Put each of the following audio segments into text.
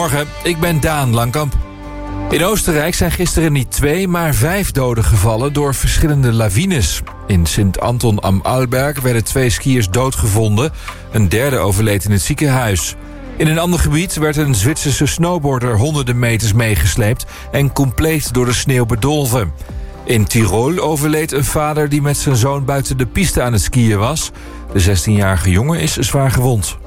Goedemorgen, ik ben Daan Langkamp. In Oostenrijk zijn gisteren niet twee, maar vijf doden gevallen door verschillende lawines. In Sint-Anton am Alberg werden twee skiers doodgevonden. Een derde overleed in het ziekenhuis. In een ander gebied werd een Zwitserse snowboarder honderden meters meegesleept... en compleet door de sneeuw bedolven. In Tirol overleed een vader die met zijn zoon buiten de piste aan het skiën was. De 16-jarige jongen is zwaar gewond.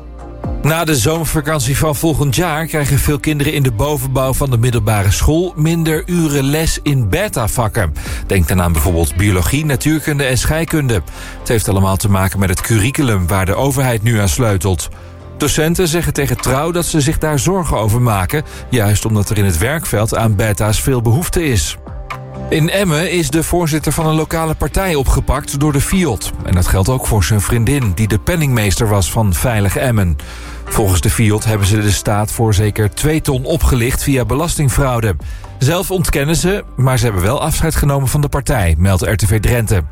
Na de zomervakantie van volgend jaar krijgen veel kinderen in de bovenbouw van de middelbare school minder uren les in beta-vakken. Denk dan aan bijvoorbeeld biologie, natuurkunde en scheikunde. Het heeft allemaal te maken met het curriculum waar de overheid nu aan sleutelt. Docenten zeggen tegen Trouw dat ze zich daar zorgen over maken, juist omdat er in het werkveld aan beta's veel behoefte is. In Emmen is de voorzitter van een lokale partij opgepakt door de FIOD. En dat geldt ook voor zijn vriendin, die de penningmeester was van Veilig Emmen. Volgens de FIOD hebben ze de staat voor zeker 2 ton opgelicht via belastingfraude. Zelf ontkennen ze, maar ze hebben wel afscheid genomen van de partij, meldt RTV Drenthe.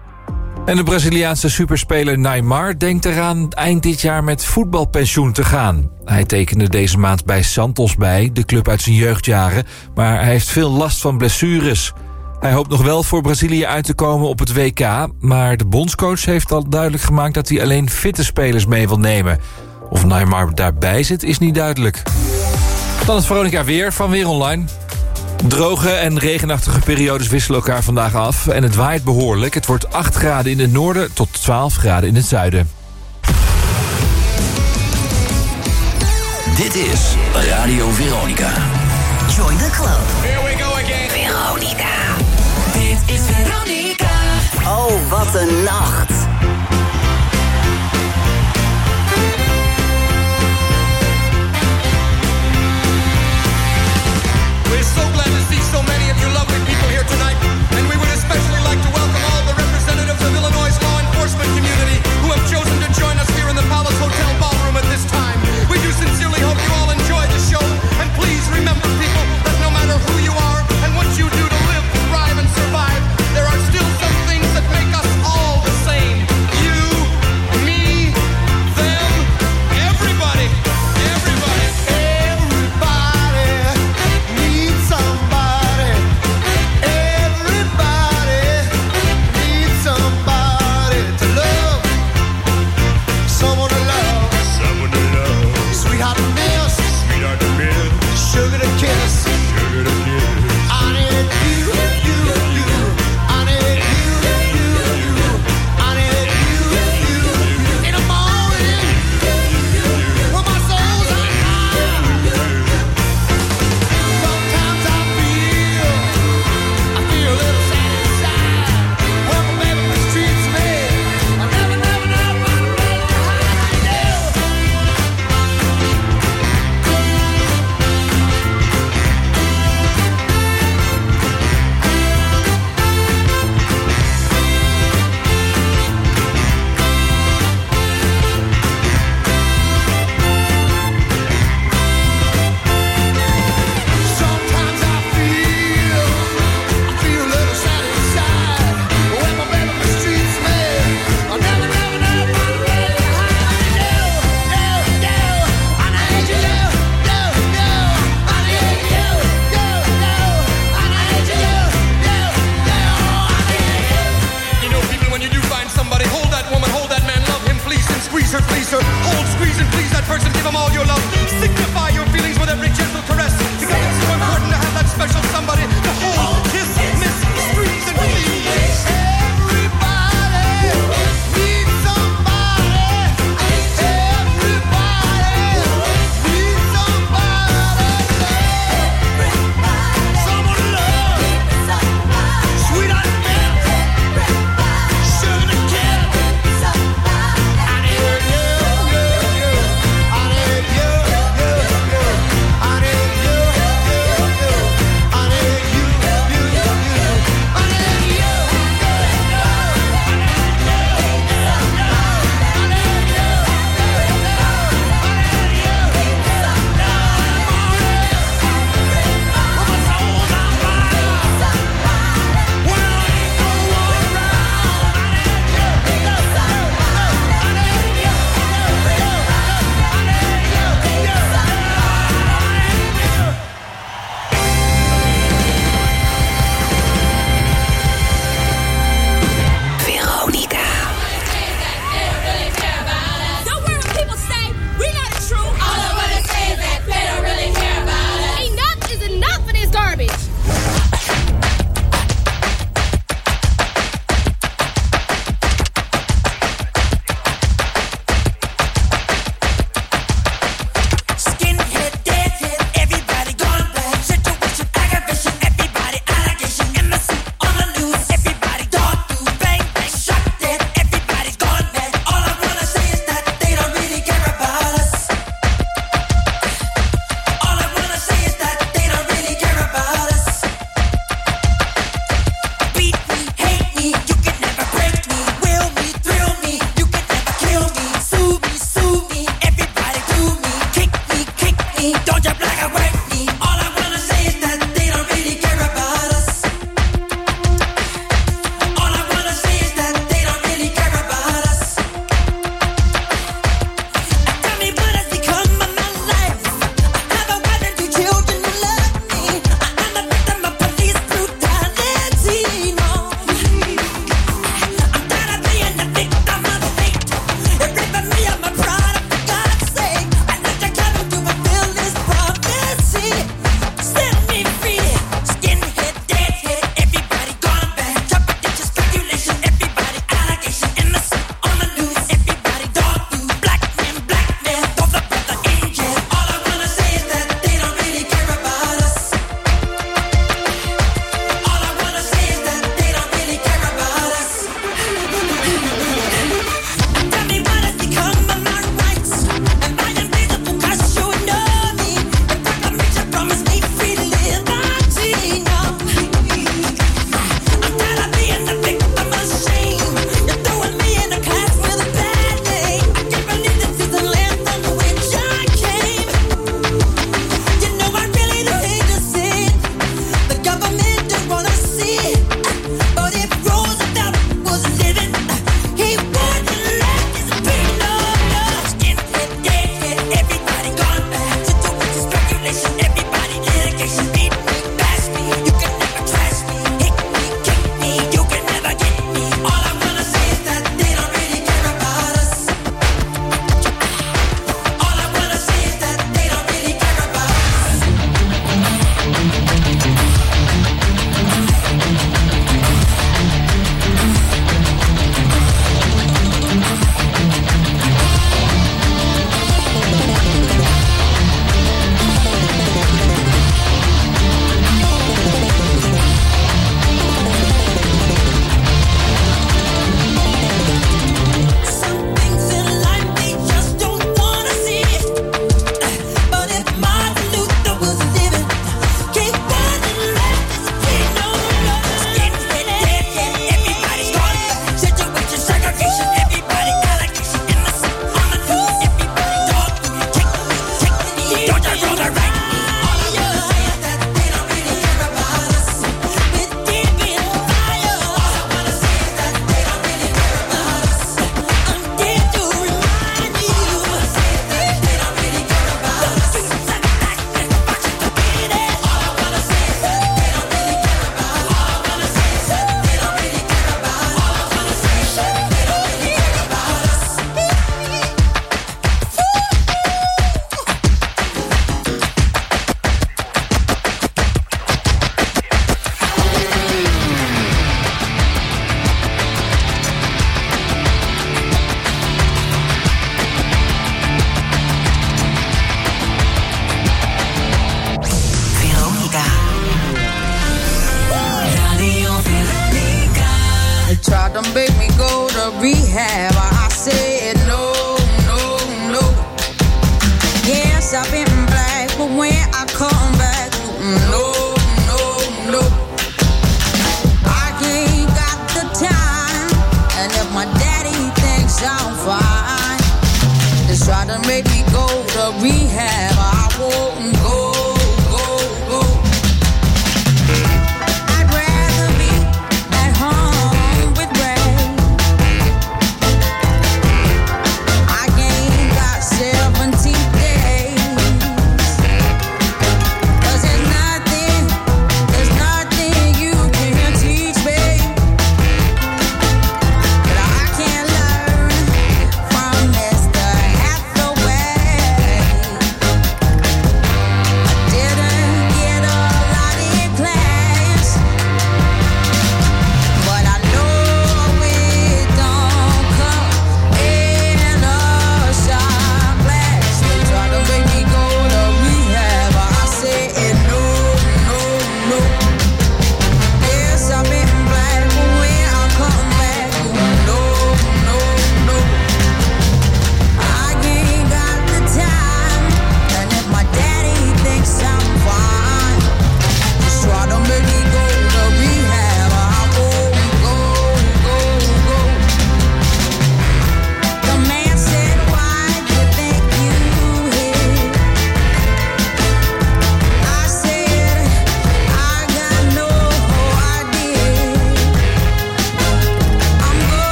En de Braziliaanse superspeler Neymar denkt eraan eind dit jaar met voetbalpensioen te gaan. Hij tekende deze maand bij Santos bij, de club uit zijn jeugdjaren, maar hij heeft veel last van blessures. Hij hoopt nog wel voor Brazilië uit te komen op het WK... maar de bondscoach heeft al duidelijk gemaakt dat hij alleen fitte spelers mee wil nemen. Of Neymar daarbij zit, is niet duidelijk. Dan het Veronica Weer van Weer Online. Droge en regenachtige periodes wisselen elkaar vandaag af... en het waait behoorlijk. Het wordt 8 graden in het noorden tot 12 graden in het zuiden. Dit is Radio Veronica. Join the club. Is Veronica. Oh, wat een nacht. We're so glad to see so many of you lovely people here tonight. And we would especially like to welcome all the representatives of Illinois' law enforcement community who have chosen to join us here in the Palace Hotel ballroom at this time. We do sincerely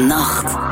nacht.